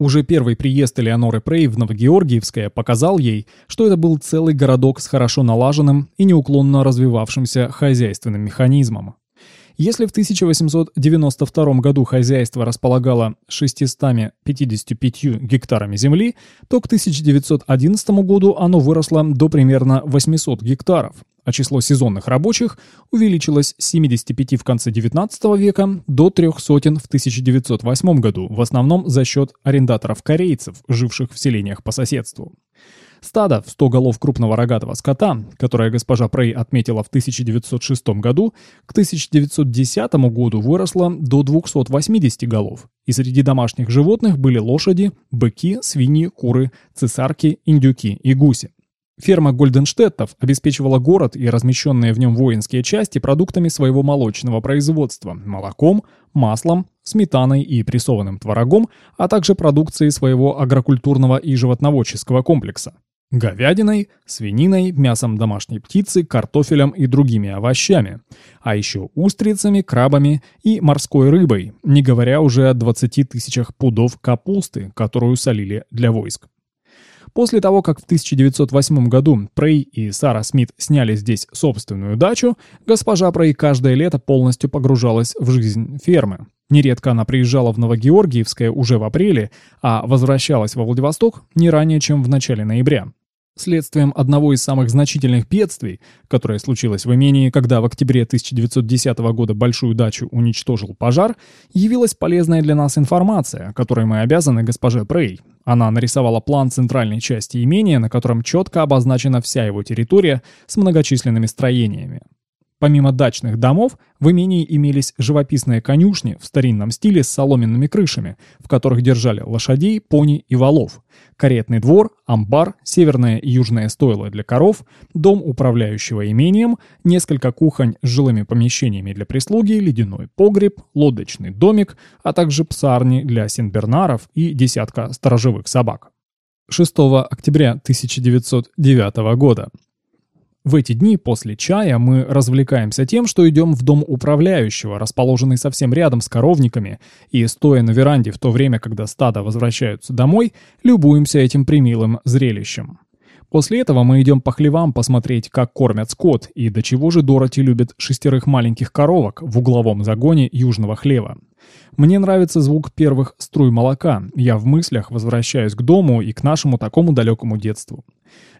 Уже первый приезд Элеоноры Прей в Новогеоргиевское показал ей, что это был целый городок с хорошо налаженным и неуклонно развивавшимся хозяйственным механизмом. Если в 1892 году хозяйство располагало 655 гектарами земли, то к 1911 году оно выросло до примерно 800 гектаров, а число сезонных рабочих увеличилось с 75 в конце XIX века до трех сотен в 1908 году, в основном за счет арендаторов-корейцев, живших в селениях по соседству. Стадо в 100 голов крупного рогатого скота, которое госпожа Прей отметила в 1906 году, к 1910 году выросло до 280 голов, и среди домашних животных были лошади, быки, свиньи, куры, цесарки, индюки и гуси. Ферма Гольденштеттов обеспечивала город и размещенные в нем воинские части продуктами своего молочного производства – молоком, маслом, сметаной и прессованным творогом, а также продукцией своего агрокультурного и животноводческого комплекса говядиной, свининой, мясом домашней птицы, картофелем и другими овощами, а еще устрицами, крабами и морской рыбой, не говоря уже о 20 тысячах пудов капусты, которую солили для войск. После того, как в 1908 году Прей и Сара Смит сняли здесь собственную дачу, госпожа Прей каждое лето полностью погружалась в жизнь фермы. Нередко она приезжала в Новогеоргиевское уже в апреле, а возвращалась во Владивосток не ранее, чем в начале ноября. Следствием одного из самых значительных бедствий, которое случилось в имении, когда в октябре 1910 года большую дачу уничтожил пожар, явилась полезная для нас информация, которой мы обязаны госпоже Прей. Она нарисовала план центральной части имения, на котором четко обозначена вся его территория с многочисленными строениями. Помимо дачных домов, в имении имелись живописные конюшни в старинном стиле с соломенными крышами, в которых держали лошадей, пони и валов, каретный двор, амбар, северное и южное стойло для коров, дом управляющего имением, несколько кухонь с жилыми помещениями для прислуги, ледяной погреб, лодочный домик, а также псарни для сенбернаров и десятка сторожевых собак. 6 октября 1909 года в эти дни после чая мы развлекаемся тем, что идем в дом управляющего, расположенный совсем рядом с коровниками, и, стоя на веранде в то время, когда стадо возвращаются домой, любуемся этим примилым зрелищем. После этого мы идем по хлевам посмотреть, как кормят скот, и до чего же Дороти любит шестерых маленьких коровок в угловом загоне южного хлева. Мне нравится звук первых струй молока. Я в мыслях возвращаюсь к дому и к нашему такому далекому детству.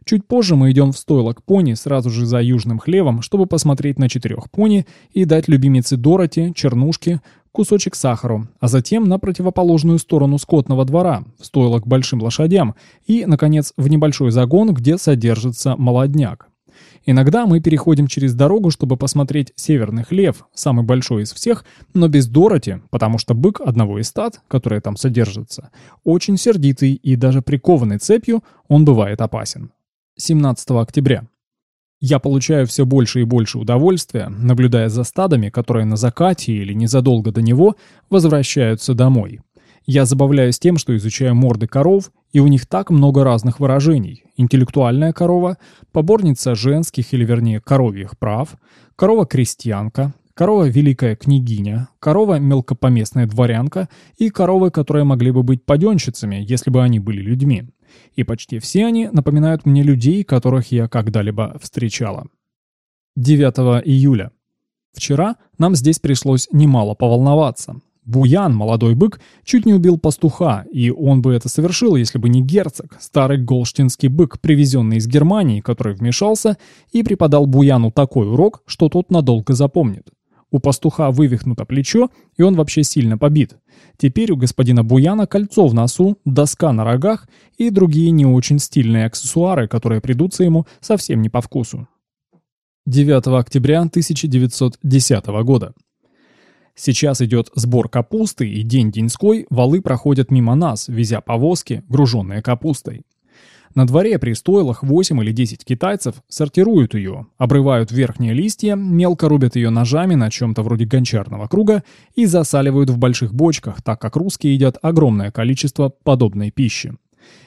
Чуть позже мы идем в стойло к пони сразу же за южным хлевом, чтобы посмотреть на четырех пони и дать любимице Дороти, чернушке, кусочек сахару, а затем на противоположную сторону скотного двора, в стойло к большим лошадям и, наконец, в небольшой загон, где содержится молодняк. Иногда мы переходим через дорогу, чтобы посмотреть северный хлев, самый большой из всех, но без Дороти, потому что бык одного из стад, который там содержится, очень сердитый и даже прикованный цепью, он бывает опасен. 17 октября. Я получаю все больше и больше удовольствия, наблюдая за стадами, которые на закате или незадолго до него возвращаются домой. Я забавляюсь тем, что изучаю морды коров, и у них так много разных выражений. Интеллектуальная корова, поборница женских или вернее коровьих прав, корова-крестьянка, корова великая княгиня, корова мелкопоместная дворянка и коровы, которые могли бы быть паденщицами, если бы они были людьми и почти все они напоминают мне людей, которых я когда-либо встречала. 9 июля. Вчера нам здесь пришлось немало поволноваться. Буян, молодой бык, чуть не убил пастуха, и он бы это совершил, если бы не герцог, старый голштинский бык, привезенный из Германии, который вмешался и преподал Буяну такой урок, что тот надолго запомнит. У пастуха вывихнуто плечо, и он вообще сильно побит. Теперь у господина Буяна кольцо в носу, доска на рогах и другие не очень стильные аксессуары, которые придутся ему совсем не по вкусу. 9 октября 1910 года. Сейчас идет сбор капусты, и день-деньской валы проходят мимо нас, везя повозки, груженные капустой. На дворе при стойлах 8 или 10 китайцев сортируют ее, обрывают верхние листья, мелко рубят ее ножами на чем-то вроде гончарного круга и засаливают в больших бочках, так как русские едят огромное количество подобной пищи.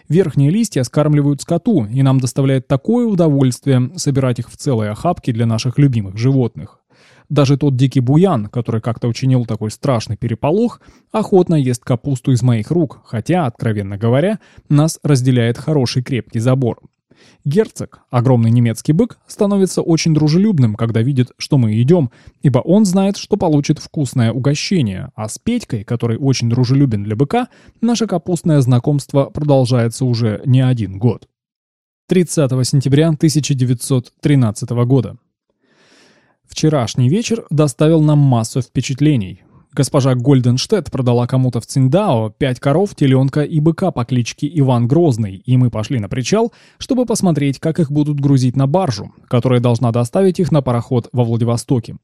Верхние листья скармливают скоту, и нам доставляет такое удовольствие собирать их в целые охапки для наших любимых животных. Даже тот дикий буян, который как-то учинил такой страшный переполох, охотно ест капусту из моих рук, хотя, откровенно говоря, нас разделяет хороший крепкий забор. Герцог, огромный немецкий бык, становится очень дружелюбным, когда видит, что мы идем, ибо он знает, что получит вкусное угощение, а с Петькой, который очень дружелюбен для быка, наше капустное знакомство продолжается уже не один год. 30 сентября 1913 года. Вчерашний вечер доставил нам массу впечатлений. Госпожа Гольденштедт продала кому-то в Циндао пять коров, теленка и быка по кличке Иван Грозный, и мы пошли на причал, чтобы посмотреть, как их будут грузить на баржу, которая должна доставить их на пароход во Владивостоке.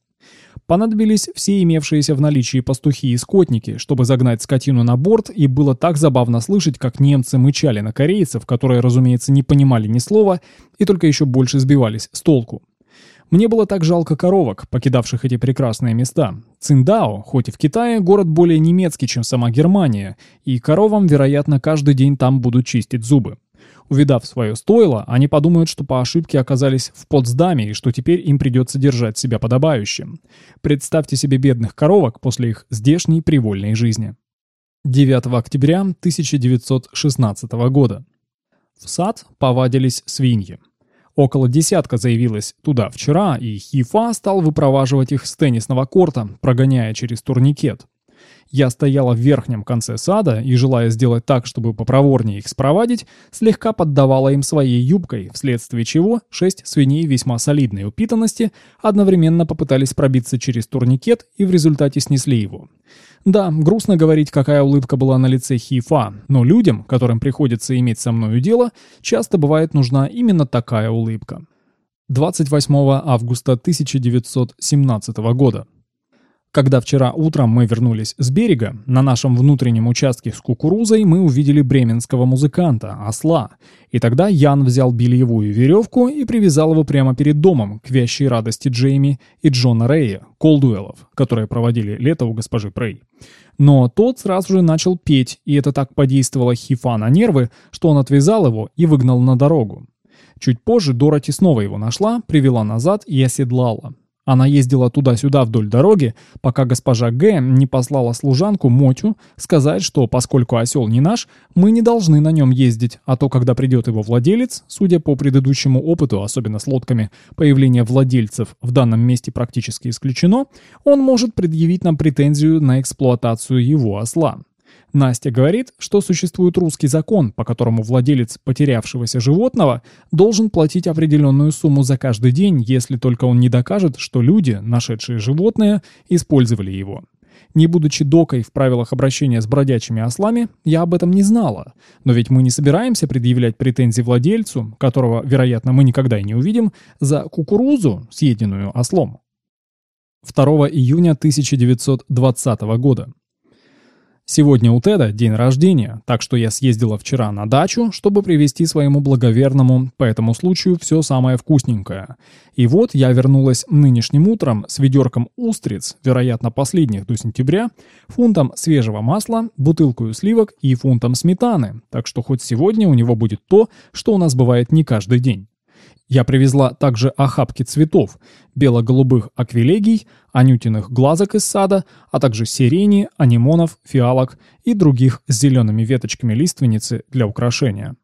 Понадобились все имевшиеся в наличии пастухи и скотники, чтобы загнать скотину на борт, и было так забавно слышать, как немцы мычали на корейцев, которые, разумеется, не понимали ни слова и только еще больше сбивались с толку. Мне было так жалко коровок, покидавших эти прекрасные места. Циндао, хоть и в Китае, город более немецкий, чем сама Германия, и коровам, вероятно, каждый день там будут чистить зубы. Увидав свое стойло, они подумают, что по ошибке оказались в Потсдаме и что теперь им придется держать себя подобающим. Представьте себе бедных коровок после их здешней привольной жизни. 9 октября 1916 года. В сад повадились свиньи. Около десятка заявилось туда вчера, и Хифа стал выпроваживать их с теннисного корта, прогоняя через турникет. Я стояла в верхнем конце сада и, желая сделать так, чтобы попроворнее их спровадить, слегка поддавала им своей юбкой, вследствие чего шесть свиней весьма солидной упитанности одновременно попытались пробиться через турникет и в результате снесли его. Да, грустно говорить, какая улыбка была на лице Хифа, но людям, которым приходится иметь со мною дело, часто бывает нужна именно такая улыбка. 28 августа 1917 года. Когда вчера утром мы вернулись с берега, на нашем внутреннем участке с кукурузой мы увидели бременского музыканта, осла. И тогда Ян взял бельевую веревку и привязал его прямо перед домом, к вящей радости Джейми и Джона Рэя, колдуэлов, которые проводили лето у госпожи Прей. Но тот сразу же начал петь, и это так подействовало Хифа на нервы, что он отвязал его и выгнал на дорогу. Чуть позже Дороти снова его нашла, привела назад и оседлала. Она ездила туда-сюда вдоль дороги, пока госпожа Г. не послала служанку Мотю сказать, что поскольку осел не наш, мы не должны на нем ездить, а то, когда придет его владелец, судя по предыдущему опыту, особенно с лодками, появление владельцев в данном месте практически исключено, он может предъявить нам претензию на эксплуатацию его осла. Настя говорит, что существует русский закон, по которому владелец потерявшегося животного должен платить определенную сумму за каждый день, если только он не докажет, что люди, нашедшие животное, использовали его. Не будучи докой в правилах обращения с бродячими ослами, я об этом не знала. Но ведь мы не собираемся предъявлять претензии владельцу, которого, вероятно, мы никогда и не увидим, за кукурузу, съеденную ослом. 2 июня 1920 года. Сегодня у Теда день рождения, так что я съездила вчера на дачу, чтобы привезти своему благоверному по этому случаю все самое вкусненькое. И вот я вернулась нынешним утром с ведерком устриц, вероятно последних до сентября, фунтом свежего масла, бутылкой сливок и фунтом сметаны, так что хоть сегодня у него будет то, что у нас бывает не каждый день. Я привезла также охапки цветов, бело-голубых аквилегий, анютиных глазок из сада, а также сирени, анимонов, фиалок и других с зелеными веточками лиственницы для украшения.